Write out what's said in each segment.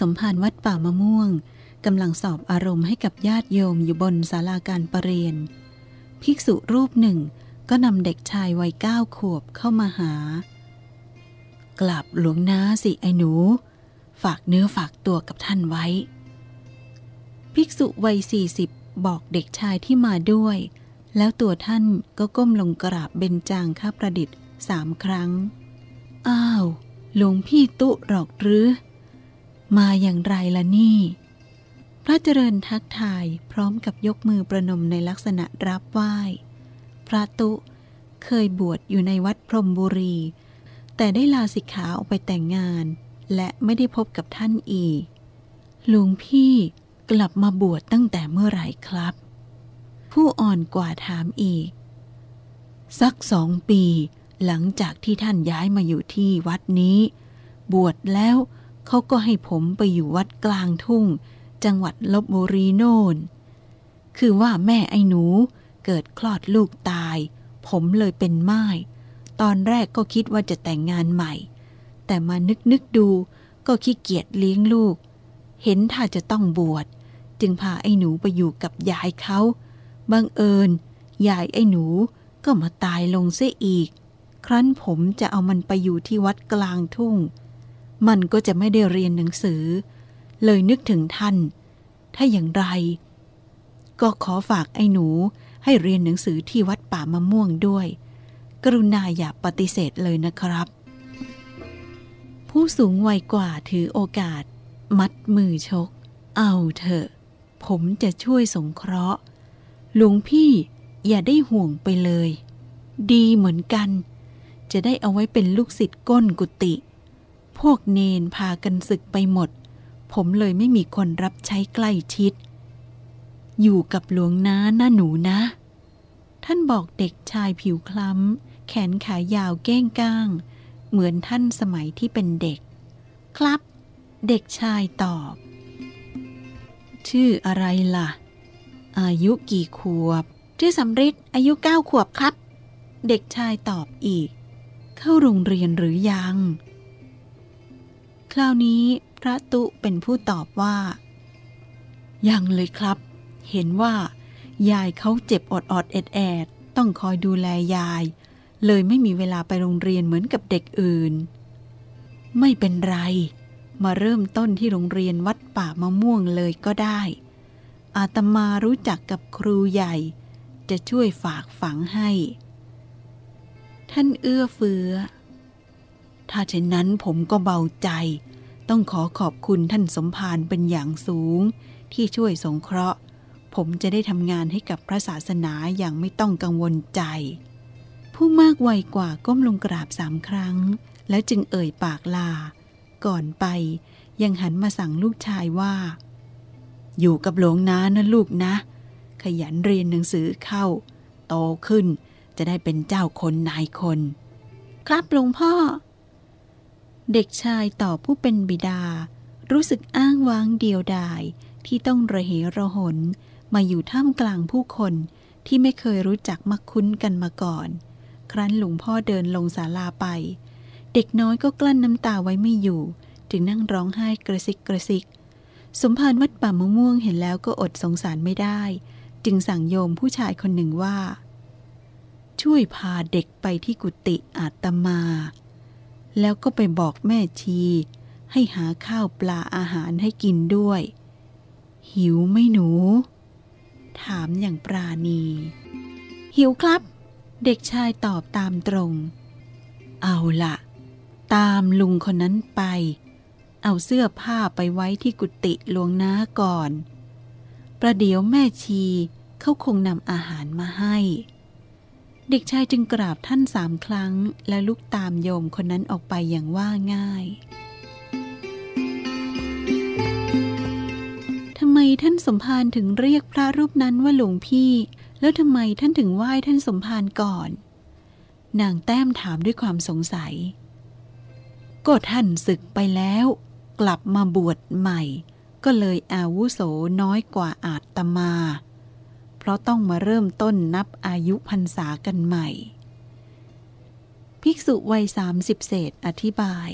สมภารวัดป่ามะม่วงกำลังสอบอารมณ์ให้กับญาติโยมอยู่บนศาลาการประเรียน ภิกษุรูปหนึ่งก็นำเด็กชายวัยเก้าขวบเข้ามาหา กลับหลวงนาสิไอ้หนู ฝากเนื้อฝากตัวกับท่านไว้ ภิกษุวัยสี่สิบบอกเด็กชายที่มาด้วย แล้วตัวท่านก็ก้มลงกราบเบญจางข้าประดิษฐ์สามครั้ง อ้าว หลวงพี่ตุหรอกหรือ มาอย่างไรล่ะนี่ พระเจริญทักทายพร้อมกับยกมือประนมในลักษณะรับไหว้ พระตุเคยบวชอยู่ในวัดพรมบุรี แต่ได้ลาสิกขาออกไปแต่งงาน และไม่ได้พบกับท่านอีกลวงพี่กลับมาบวชตั้งแต่เมื่อไหร่ครับ ผู้อ่อนกว่าถามอีก สักสองปีหลังจากที่ท่านย้ายมาอยู่ที่วัดนี้ บวชแล้ว เขาก็ให้ผมไปอยู่วัดกลางทุ่ง จังหวัดลบบุรีโน่น คือว่าแม่ไอ้หนูเกิดคลอดลูกตาย ผมเลยเป็นไม้ตอนแรกก็คิดว่าจะแต่งงานใหม่ แต่มานึกนึกดูก็ขี้เกียจเลี้ยงลูก เห็นถ้าจะต้องบวช จึงพาไอ้หนูไปอยู่กับยายเขาบังเอิญยายไอ้หนูก็มาตายลงเสียอีก ครั้นผมจะเอามันไปอยู่ที่วัดกลางทุ่ง มันก็จะไม่ได้เรียนหนังสือ เลยนึกถึงท่าน ถ้าอย่างไร ก็ขอฝากไอ้หนูให้เรียนหนังสือที่วัดป่ามะม่วงด้วย กรุณาอย่าปฏิเสธเลยนะครับ ผู้สูงวัยกว่าถือโอกาส มัดมือชก เอาเถอะ ผมจะช่วยสงเคราะห์หลวงพี่อย่าได้ห่วงไปเลย ดีเหมือนกัน จะได้เอาไว้เป็นลูกศิษย์ก้นกุฏิ พวกเนนพากันศึกไปหมด ผมเลยไม่มีคนรับใช้ใกล้ชิด อยู่กับหลวงน้าน้าหนูนะ ท่านบอกเด็กชายผิวคล้ำ แขนขายาวเก้งก้าง เหมือนท่านสมัยที่เป็นเด็ก ครับ เด็กชายตอบ ชื่ออะไรล่ะ อายุกี่ขวบ ชื่อสำริดอายุเก้าขวบครับ เด็กชายตอบอีก เข้าโรงเรียนหรือยัง คราวนี้พระตุเป็นผู้ตอบว่า ยังเลยครับ เห็นว่า ยายเขาเจ็บอดอดแอดแอดต้องคอยดูแลยาย เลยไม่มีเวลาไปโรงเรียนเหมือนกับเด็กอื่น ไม่เป็นไร มาเริ่มต้นที่โรงเรียนวัดป่ามะม่วงเลยก็ได้ อาตมารู้จักกับครูใหญ่ จะช่วยฝากฝังให้ ท่านเอื้อเฟื้อ ถ้าเช่นนั้นผมก็เบาใจ ต้องขอขอบคุณท่านสมภารเป็นอย่างสูง ที่ช่วยสงเคราะห์ ผมจะได้ทำงานให้กับพระศาสนาอย่างไม่ต้องกังวลใจ ผู้มากวัยกว่าก้มลงกราบสามครั้ง แล้วจึงเอ่ยปากลา ก่อนไปยังหันมาสั่งลูกชายว่า อยู่กับหลวงนานะลูกนะ ขยันเรียนหนังสือเข้า โตขึ้นจะได้เป็นเจ้าคนนายคน ครับหลวงพ่อ เด็กชายต่อบผู้เป็นบิดา รู้สึกอ้างว้างเดียวดายที่ต้องระเหระหน มาอยู่ท่ามกลางผู้คนที่ไม่เคยรู้จักมักคุ้นกันมาก่อน ครั้นหลวงพ่อเดินลงศาลาไป เด็กน้อยก็กลั้นน้ำตาไว้ไม่อยู่ จึงนั่งร้องไห้กระซิกกระซิก สมภารวัดป่ามะม่วงเห็นแล้วก็อดสงสารไม่ได้ จึงสั่งโยมผู้ชายคนหนึ่งว่า ช่วยพาเด็กไปที่กุฏิอาตมา แล้วก็ไปบอกแม่ชี ให้หาข้าวปลาอาหารให้กินด้วย หิวไหมหนู ถามอย่างปราณี หิวครับ เด็กชายตอบตามตรง เอาละตามลุงคนนั้นไป เอาเสื้อผ้าไปไว้ที่กุฏิหลวงน้าก่อน ประเดี๋ยวแม่ชีเขาคงนำอาหารมาให้ เด็กชายจึงกราบท่านสามครั้ง และลุกตามโยมคนนั้นออกไปอย่างว่าง่ายทำไมท่านสมภารถึงเรียกพระรูปนั้นว่าหลวงพี่ แล้วทำไมท่านถึงไหว้ท่านสมภารก่อน นางแต้มถามด้วยความสงสัย ก็ท่านศึกไปแล้ว กลับมาบวชใหม่ ก็เลยอาวุโสน้อยกว่าอาตมา เพราะต้องมาเริ่มต้นนับอายุพรรษากันใหม่ ภิกษุวัยสามสิบเศษอธิบาย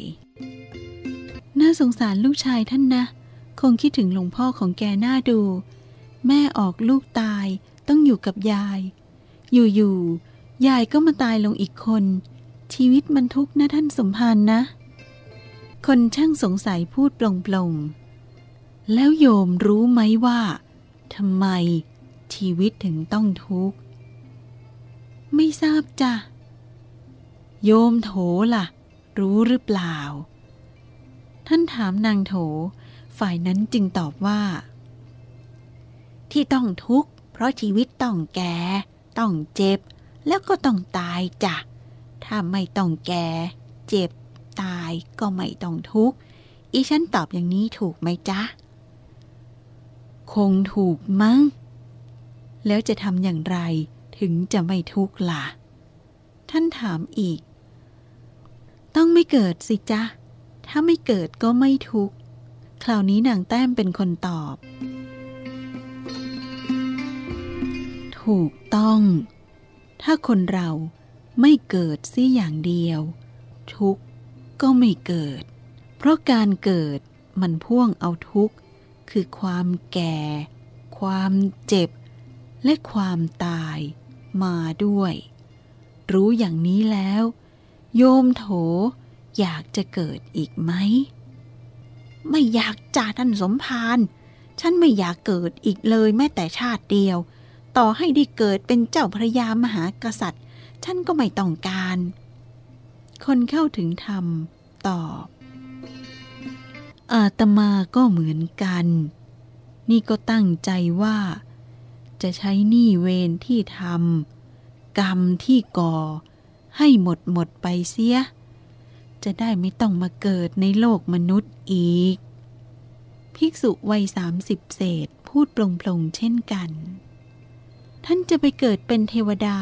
น่าสงสารลูกชายท่านนะ คงคิดถึงหลวงพ่อของแกน่าดู แม่ออกลูกตายต้องอยู่กับยาย อยู่ๆ ยายก็มาตายลงอีกคน ชีวิตมันทุกข์นะท่านสมภารนะ คนช่างสงสัยพูดปลงๆ แล้วโยมรู้ไหมว่าทำไม ชีวิตถึงต้องทุกข์ ไม่ทราบจ้ะ โยมโถล่ะ รู้หรือเปล่า ท่านถามนางโถ ฝ่ายนั้นจึงตอบว่า ที่ต้องทุกข์ เพราะชีวิตต้องแก่ ต้องเจ็บ แล้วก็ต้องตายจ้ะ ถ้าไม่ต้องแก่ เจ็บ ตายก็ไม่ต้องทุกข์ อีฉันตอบอย่างนี้ถูกไหมจ๊ะคงถูกมั้ง แล้วจะทำอย่างไรถึงจะไม่ทุกข์ล่ะ ท่านถามอีก ต้องไม่เกิดสิจ๊ะ ถ้าไม่เกิดก็ไม่ทุกข์ คราวนี้นางแต้มเป็นคนตอบ ถูกต้อง ถ้าคนเราไม่เกิดสิอย่างเดียว ทุกข์ก็ไม่เกิด เพราะการเกิดมันพ่วงเอาทุกข์ คือความแก่ ความเจ็บ และความตายมาด้วย รู้อย่างนี้แล้ว โยมโถอยากจะเกิดอีกไหม ไม่อยากจ่าท่านสมภารฉันไม่อยากเกิดอีกเลยแม้แต่ชาติเดียว ต่อให้ได้เกิดเป็นเจ้าพระยามหากษัตริย์ ฉันก็ไม่ต้องการ คนเข้าถึงธรรมตอบ อาตมาก็เหมือนกัน นี่ก็ตั้งใจว่า จะใช้หนี้เวรที่ทำกรรมที่ก่อ ให้หมดหมดไปเสีย จะได้ไม่ต้องมาเกิดในโลกมนุษย์อีก ภิกษุวัยสามสิบเศษพูดปลงๆเช่นกัน ท่านจะไปเกิดเป็นเทวดา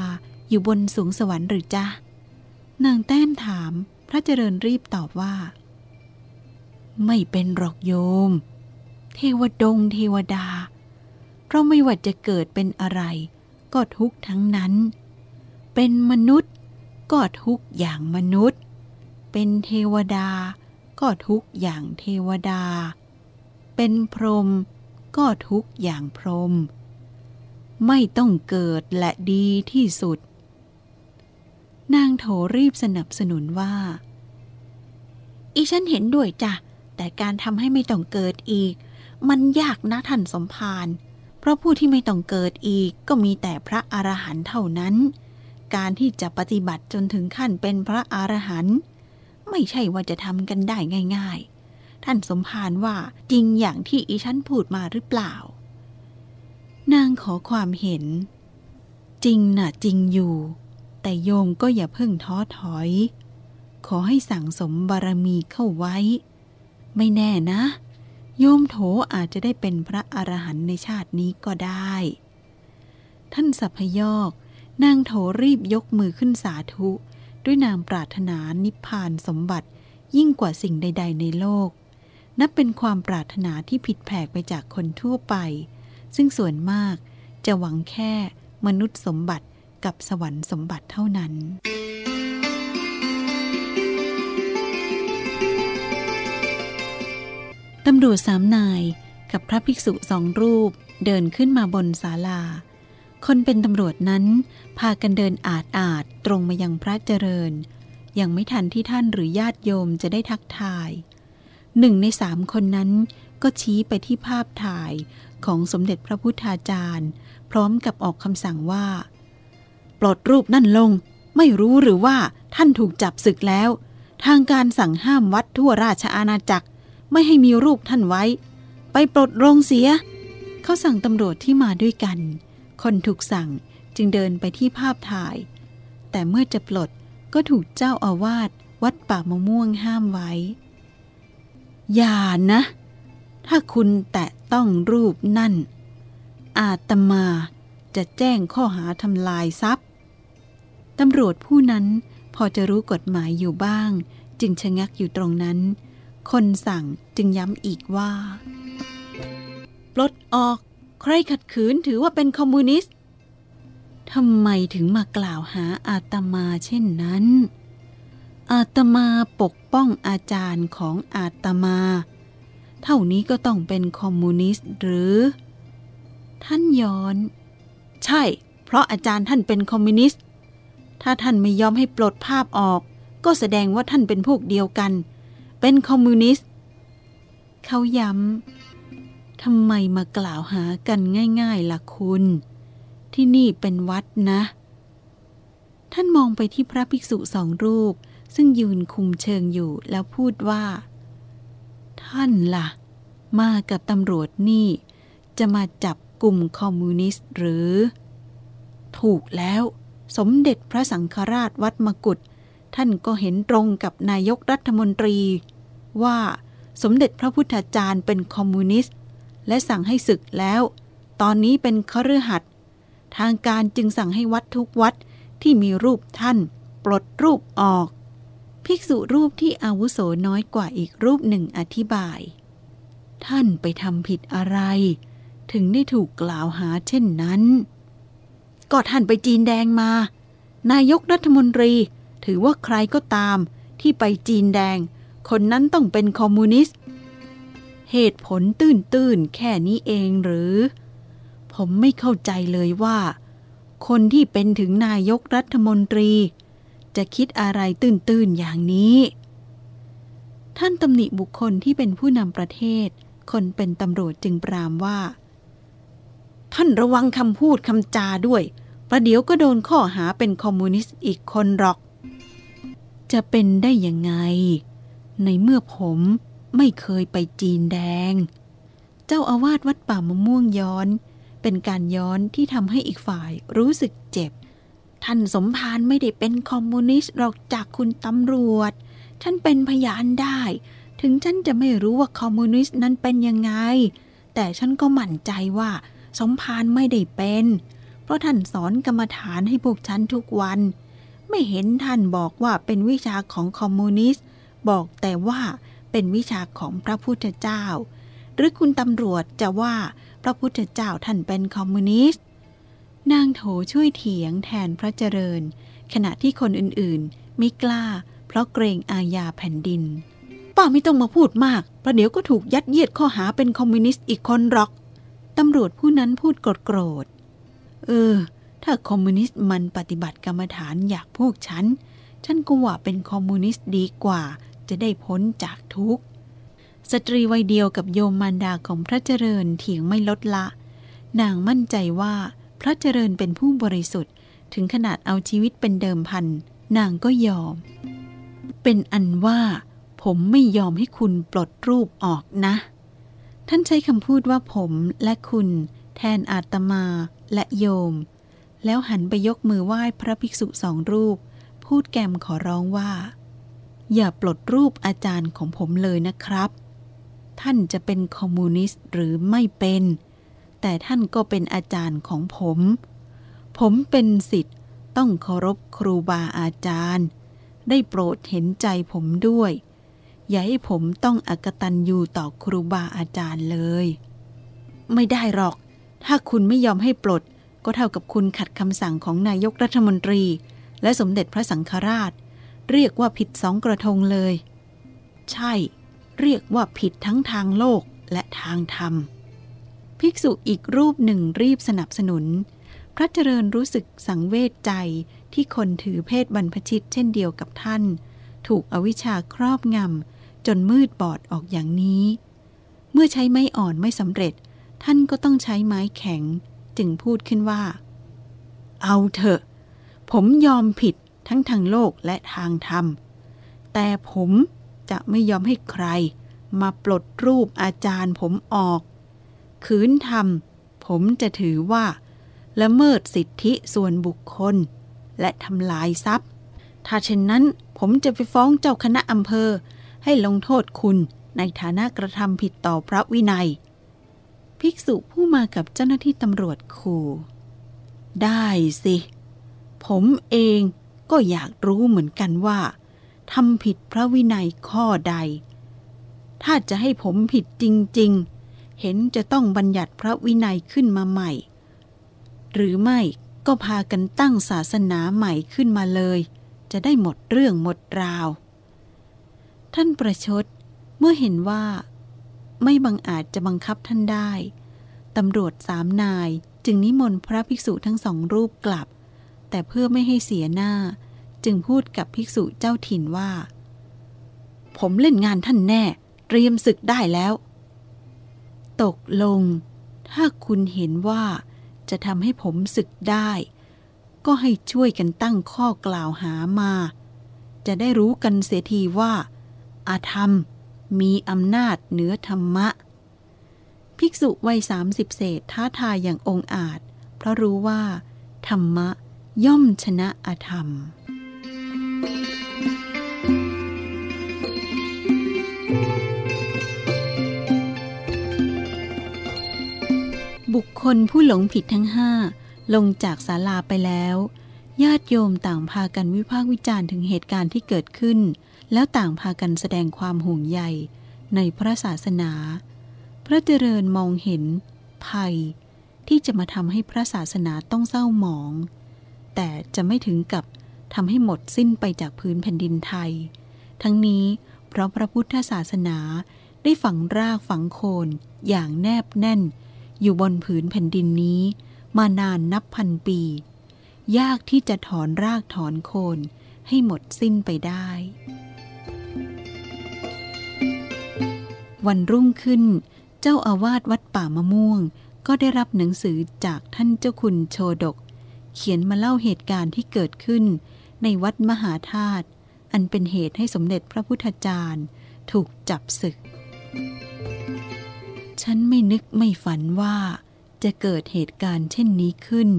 อยู่บนสูงสวรรค์หรือจ๊ะ นางแต้มถามพระเจริญรีบตอบว่า ไม่เป็นหรอกโยม เทวดงเทวดา เพราะไม่ว่าจะเกิดเป็นอะไร ก็ทุกข์ทั้งนั้น เป็นมนุษย์ก็ทุกข์อย่างมนุษย์ เป็นเทวดา ก็ทุกข์อย่างเทวดา เป็นพรหมก็ทุกข์อย่างพรหมไม่ต้องเกิดและดีที่สุด นางโถรีบสนับสนุนว่า อีฉันเห็นด้วยจ้ะ แต่การทำให้ไม่ต้องเกิดอีก มันยากนะท่านสมภาร ราะผู้ที่ไม่ต้องเกิดอีกก็มีแต่พระอรหันต์เท่านั้น การที่จะปฏิบัติจนถึงขั้นเป็นพระอรหันต์ไม่ใช่ว่าจะทำกันได้ง่าย ๆ ท่านสมภารว่าจริงอย่างที่อีฉันพูดมาหรือเปล่า นางขอความเห็น จริงน่ะจริงอยู่ แต่โยมก็อย่าเพิ่งท้อถอย ขอให้สั่งสมบารมีเข้าไว้ ไม่แน่นะ โยมโถอาจจะได้เป็นพระอรหันต์ในชาตินี้ก็ได้ ท่านสัพยอกนางโถรีบยกมือขึ้นสาธุ ด้วยนามปรารถนานิพพานสมบัติยิ่งกว่าสิ่งใด ๆ ในโลก นับเป็นความปรารถนาที่ผิดแผกไปจากคนทั่วไป ซึ่งส่วนมากจะหวังแค่มนุษย์สมบัติกับสวรรค์สมบัติเท่านั้น ตำรวจสามนายกับพระภิกษุสองรูปเดินขึ้นมาบนศาลา คนเป็นตำรวจนั้น พากันเดินอาดอาดตรงมายังพระเจริญ ยังไม่ทันที่ท่านหรือญาติโยมจะได้ทักทาย หนึ่งในสามคนนั้นก็ชี้ไปที่ภาพถ่ายของสมเด็จพระพุทธาจารย์ พร้อมกับออกคำสั่งว่า ปลดรูปนั่นลง ไม่รู้หรือว่าท่านถูกจับศึกแล้ว ทางการสั่งห้ามวัดทั่วราชอาณาจักร ไม่ให้มีรูปท่านไว้ ไปปลดลงเสีย เขาสั่งตำรวจที่มาด้วยกัน คนถูกสั่งจึงเดินไปที่ภาพถ่าย แต่เมื่อจะปลดก็ถูกเจ้าอาวาสวัดป่ามะม่วงห้ามไว้ อย่านะ ถ้าคุณแตะต้องรูปนั่น อาตมาจะแจ้งข้อหาทำลายทรัพย์ตำรวจผู้นั้นพอจะรู้กฎหมายอยู่บ้าง จึงชะงักอยู่ตรงนั้น คนสั่งจึงย้ำอีกว่า ปลดออก ใครขัดขืนถือว่าเป็นคอมมิวนิสต์ทำไมถึงมากล่าวหาอาตมาเช่นนั้น อาตมาปกป้องอาจารย์ของอาตมา เท่านี้ก็ต้องเป็นคอมมิวนิสต์หรือ ท่านย้อน ใช่ เพราะอาจารย์ท่านเป็นคอมมิวนิสต์ ถ้าท่านไม่ยอมให้ปลดภาพออก ก็แสดงว่าท่านเป็นพวกเดียวกัน เป็นคอมมิวนิสต์ เขาย้ำ ทำไมมากล่าวหากันง่ายๆล่ะคุณ ที่นี่เป็นวัดนะ ท่านมองไปที่พระภิกษุสองรูป ซึ่งยืนคุมเชิงอยู่แล้วพูดว่า ท่านล่ะ มากับตำรวจนี่ จะมาจับกลุ่มคอมมิวนิสต์หรือ ถูกแล้ว สมเด็จพระสังฆราชวัดมกุฏ ท่านก็เห็นตรงกับนายกรัฐมนตรี ว่าสมเด็จพระพุทธจารย์เป็นคอมมิวนิสต์ และสั่งให้ศึกแล้ว ตอนนี้เป็นคฤหัสถ์ทางการจึงสั่งให้วัดทุกวัดที่มีรูปท่าน ปลดรูปออก ภิกษุรูปที่อาวุโสน้อยกว่าอีกรูปหนึ่งอธิบาย ท่านไปทำผิดอะไร ถึงได้ถูกกล่าวหาเช่นนั้น ก็ท่านไปจีนแดงมา นายกรัฐมนตรี ถือว่าใครก็ตามที่ไปจีนแดง คนนั้นต้องเป็นคอมมิวนิสต์ เหตุผลตื้นๆแค่นี้เองหรือ ผมไม่เข้าใจเลยว่า คนที่เป็นถึงนายกรัฐมนตรี จะคิดอะไรตื้นๆอย่างนี้ ท่านตำหนิบุคคลที่เป็นผู้นำประเทศ คนเป็นตำรวจจึงปรามว่า ท่านระวังคำพูดคำจาด้วยประเดี๋ยวก็โดนข้อหาเป็นคอมมิวนิสต์อีกคนหรอก จะเป็นได้ยังไง ในเมื่อผมไม่เคยไปจีนแดง เจ้าอาวาสวัดป่ามะม่วงย้อน เป็นการย้อนที่ทำให้อีกฝ่ายรู้สึกเจ็บ ท่านสมภารไม่ได้เป็นคอมมิวนิสต์หรอกจากคุณตำรวจฉันเป็นพยานได้ ถึงฉันจะไม่รู้ว่าคอมมิวนิสต์นั้นเป็นยังไง แต่ฉันก็หมั่นใจว่าสมภารไม่ได้เป็น เพราะท่านสอนกรรมฐานให้พวกฉันทุกวัน ไม่เห็นท่านบอกว่าเป็นวิชาของคอมมิวนิสต์ บอกแต่ว่าเป็นวิชาของพระพุทธเจ้า หรือคุณตำรวจจะว่าพระพุทธเจ้าท่านเป็นคอมมิวนิสต์ นางโถช่วยเถียงแทนพระเจริญ ขณะที่คนอื่นๆ ไม่กล้า เพราะเกรงอาญาแผ่นดิน ป้าไม่ต้องมาพูดมากประเดี๋ยวก็ถูกยัดเยียดข้อหาเป็นคอมมิวนิสต์อีกคนหรอก ตำรวจผู้นั้นพูดโกรธ เออ ถ้าคอมมิวนิสต์มันปฏิบัติกรรมฐานอย่างพวกฉัน ฉันก็ว่าเป็นคอมมิวนิสต์ดีกว่า จะได้พ้นจากทุกข์ สตรีวัยเดียวกับโยมมารดาของพระเจริญเถียงไม่ลดละ นางมั่นใจว่าพระเจริญเป็นผู้บริสุทธิ์ ถึงขนาดเอาชีวิตเป็นเดิมพัน นางก็ยอม เป็นอันว่า ผมไม่ยอมให้คุณปลดรูปออกนะ ท่านใช้คำพูดว่าผมและคุณ แทนอาตมาและโยม แล้วหันไปยกมือไหว้พระภิกษุสองรูป พูดแกมขอร้องว่า อย่าปลดรูปอาจารย์ของผมเลยนะครับ ท่านจะเป็นคอมมิวนิสต์หรือไม่เป็น แต่ท่านก็เป็นอาจารย์ของผม ผมเป็นสิทธิ์ต้องเคารพครูบาอาจารย์ ได้โปรดเห็นใจผมด้วย อย่าให้ผมต้องอกตันยูต่อครูบาอาจารย์เลย ไม่ได้หรอก ถ้าคุณไม่ยอมให้ปลด ก็เท่ากับคุณขัดคำสั่งของนายกรัฐมนตรี และสมเด็จพระสังฆราช เรียกว่าผิดสองกระทงเลย ใช่ เรียกว่าผิดทั้งทางโลกและทางธรรม ภิกษุอีกรูปหนึ่งรีบสนับสนุน พระเจริญรู้สึกสังเวชใจที่คนถือเพศบรรพชิตเช่นเดียวกับท่าน ถูกอวิชชาครอบงำจนมืดบอดออกอย่างนี้ เมื่อใช้ไม้อ่อนไม่สำเร็จ ท่านก็ต้องใช้ไม้แข็ง จึงพูดขึ้นว่า เอาเถอะ ผมยอมผิดทั้งทางโลกและทางธรรม แต่ผมจะไม่ยอมให้ใคร มาปลดรูปอาจารย์ผมออก ขืนทำผมจะถือว่า ละเมิดสิทธิส่วนบุคคล และทำลายทรัพย์ ถ้าเช่นนั้นผมจะไปฟ้องเจ้าคณะอำเภอ ให้ลงโทษคุณในฐานะกระทำผิดต่อพระวินัย ภิกษุผู้มากับเจ้าหน้าที่ตำรวจขู่ได้สิ ผมเองก็อยากรู้เหมือนกันว่าทำผิดพระวินัยข้อใด ถ้าจะให้ผมผิดจริง ๆ เห็นจะต้องบัญญัติพระวินัยขึ้นมาใหม่ หรือไม่ก็พากันตั้งศาสนาใหม่ขึ้นมาเลย จะได้หมดเรื่องหมดราว ท่านประชดเมื่อเห็นว่า ไม่บังอาจจะบังคับท่านได้ ตำรวจสามนายจึงนิมนต์พระภิกษุทั้งสองรูปกลับ แต่เพื่อไม่ให้เสียหน้า จึงพูดกับภิกษุเจ้าถิ่นว่า ผมเล่นงานท่านแน่ เตรียมศึกได้แล้ว ตกลง ถ้าคุณเห็นว่าจะทำให้ผมศึกได้ ก็ให้ช่วยกันตั้งข้อกล่าวหามา จะได้รู้กันเสียทีว่า อาธรรม มีอำนาจเหนือธรรมะ ภิกษุวัยสามสิบเศษท้าทายอย่างองอาจ เพราะรู้ว่า ธรรมะย่อมชนะอธรรม บุคคลผู้หลงผิดทั้งห้าลงจากศาลาไปแล้ว ญาติโยมต่างพากันวิพากษ์วิจารณ์ถึงเหตุการณ์ที่เกิดขึ้น แล้วต่างพากันแสดงความห่วงใยในพระศาสนา พระเจริญมองเห็น ภัย ที่จะมาทำให้พระศาสนาต้องเศร้าหมอง แต่จะไม่ถึงกับทำให้หมดสิ้นไปจากพื้นแผ่นดินไทย ทั้งนี้เพราะพระพุทธศาสนาได้ฝังรากฝังโคนอย่างแนบแน่น อยู่บนผืนแผ่นดินนี้มานานนับพันปี ยากที่จะถอนรากถอนโคนให้หมดสิ้นไปได้ วันรุ่งขึ้น เจ้าอาวาสวัดป่ามะม่วง ก็ได้รับหนังสือจากท่านเจ้าคุณโชดก เขียนมาเล่าเหตุการณ์ที่เกิดขึ้น ในวัดมหาธาตุอันเป็นเหตุให้สมเด็จพระพุทธจารย์ ถูกจับศึก ฉันไม่นึกไม่ฝันว่าจะเกิดเหตุการณ์เช่นนี้ขึ้น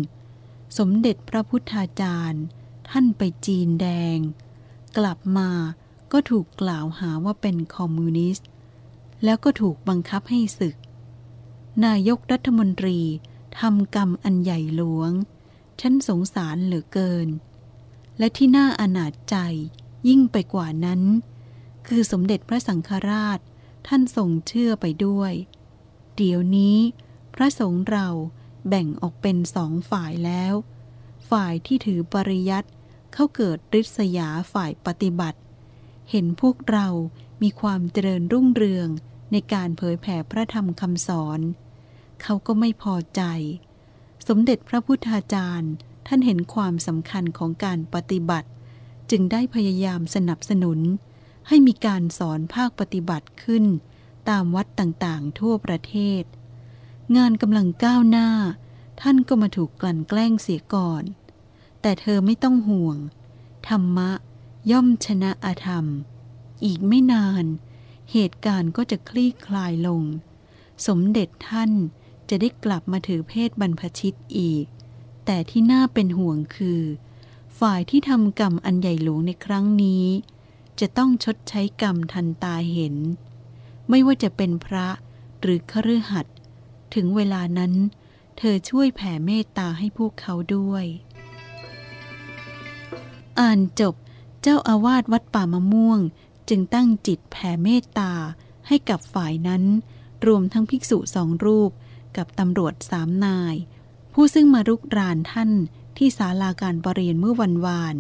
สมเด็จพระพุทธาจารย์ ท่านไปจีนแดง กลับมาก็ถูกกล่าวหาว่าเป็นคอมมิวนิสต์ แล้วก็ถูกบังคับให้ศึก นายกรัฐมนตรีทำกรรมอันใหญ่หลวง ฉันสงสารเหลือเกิน และที่น่าอนาจใจยิ่งไปกว่านั้น คือสมเด็จพระสังฆราชท่านทรงเชื่อไปด้วย เดี๋ยวนี้ พระสงฆ์เราแบ่งออกเป็นสองฝ่ายแล้ว ฝ่ายที่ถือปริยัติเข้าเกิดริษยาฝ่ายปฏิบัติ เห็นพวกเรามีความเจริญรุ่งเรือง ในการเผยแผ่พระธรรมคำสอน เขาก็ไม่พอใจ สมเด็จพระพุทธาจารย์ ท่านเห็นความสำคัญของการปฏิบัติ จึงได้พยายามสนับสนุน ให้มีการสอนภาคปฏิบัติขึ้น ตามวัดต่างๆ ทั่วประเทศ งานกำลังก้าวหน้า ท่านก็มาถูกกลั่นแกล้งเสียก่อน แต่เธอไม่ต้องห่วง ธรรมะย่อมชนะอาธรรม อีกไม่นานเเหตุการณ์ก็จะคลี่คลายลง สมเด็จท่านจะได้กลับมาถือเพศบรรพชิตอีก แต่ที่น่าเป็นห่วงคือ ฝ่ายที่ทำกรรมอันใหญ่หลวงในครั้งนี้ จะต้องชดใช้กรรมทันตาเห็น ไม่ว่าจะเป็นพระหรือคฤหัสถ์ถึงเวลานั้น เธอช่วยแผ่เมตตาให้พวกเขาด้วย อ่านจบ เจ้าอาวาสวัดป่ามะม่วง จึงตั้งจิตแผ่เมตตาให้กับฝ่ายนั้น รวมทั้งภิกษุสองรูป กับตำรวจสามนาย ผู้ซึ่งมารุกรานท่านที่ศาลาการประเรียนเมื่อวันวาน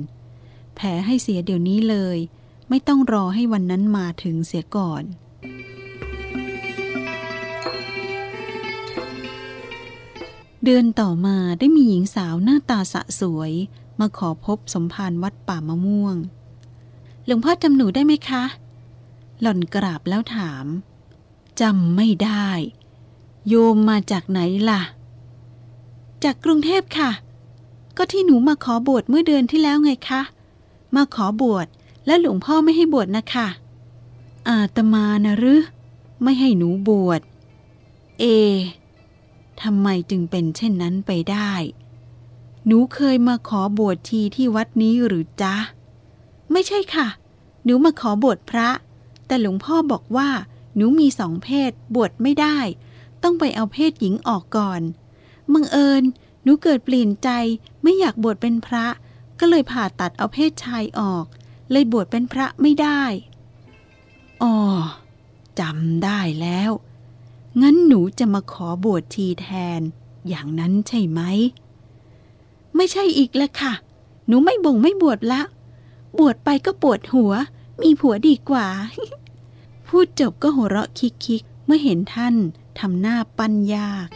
แผ่ให้เสียเดี๋ยวนี้เลย ไม่ต้องรอให้วันนั้นมาถึงเสียก่อน เดือนต่อมาได้มีหญิงสาวหน้าตาสะสวย มาขอพบสมภารวัดป่ามะม่วง หลวงพ่อจำหนูได้ไหมคะ หล่อนกราบแล้วถามจำไม่ได้ โยมมาจากไหนล่ะ จากกรุงเทพค่ะ ก็ที่หนูมาขอบวชเมื่อเดือนที่แล้วไงคะ มาขอบวชแล้วหลวงพ่อไม่ให้บวชนะคะอาตมานะหรือไม่ให้หนูบวช เอทำไมจึงเป็นเช่นนั้นไปได้ หนูเคยมาขอบวชทีที่วัดนี้หรือจ๊ะ ไม่ใช่ค่ะ หนูมาขอบวชพระ แต่หลวงพ่อบอกว่า หนูมีสองเพศบวชไม่ได้ ต้องไปเอาเพศหญิงออกก่อนบังเอิญ หนูเกิดเปลี่ยนใจไม่อยากบวชเป็นพระ ก็เลยผ่าตัดเอาเพศชายออก เลยบวชเป็นพระไม่ได้อ๋อจำได้แล้ว งั้นหนูจะมาขอบวชทีแทน อย่างนั้นใช่ไหม ไม่ใช่อีกแล้วค่ะ หนูไม่บ่งไม่บวชละ บวชไปก็ปวดหัว มีผัวดีกว่า พูดจบก็หัวเราะคิกๆเมื่อเห็นท่านทำหน้าปั้นยาก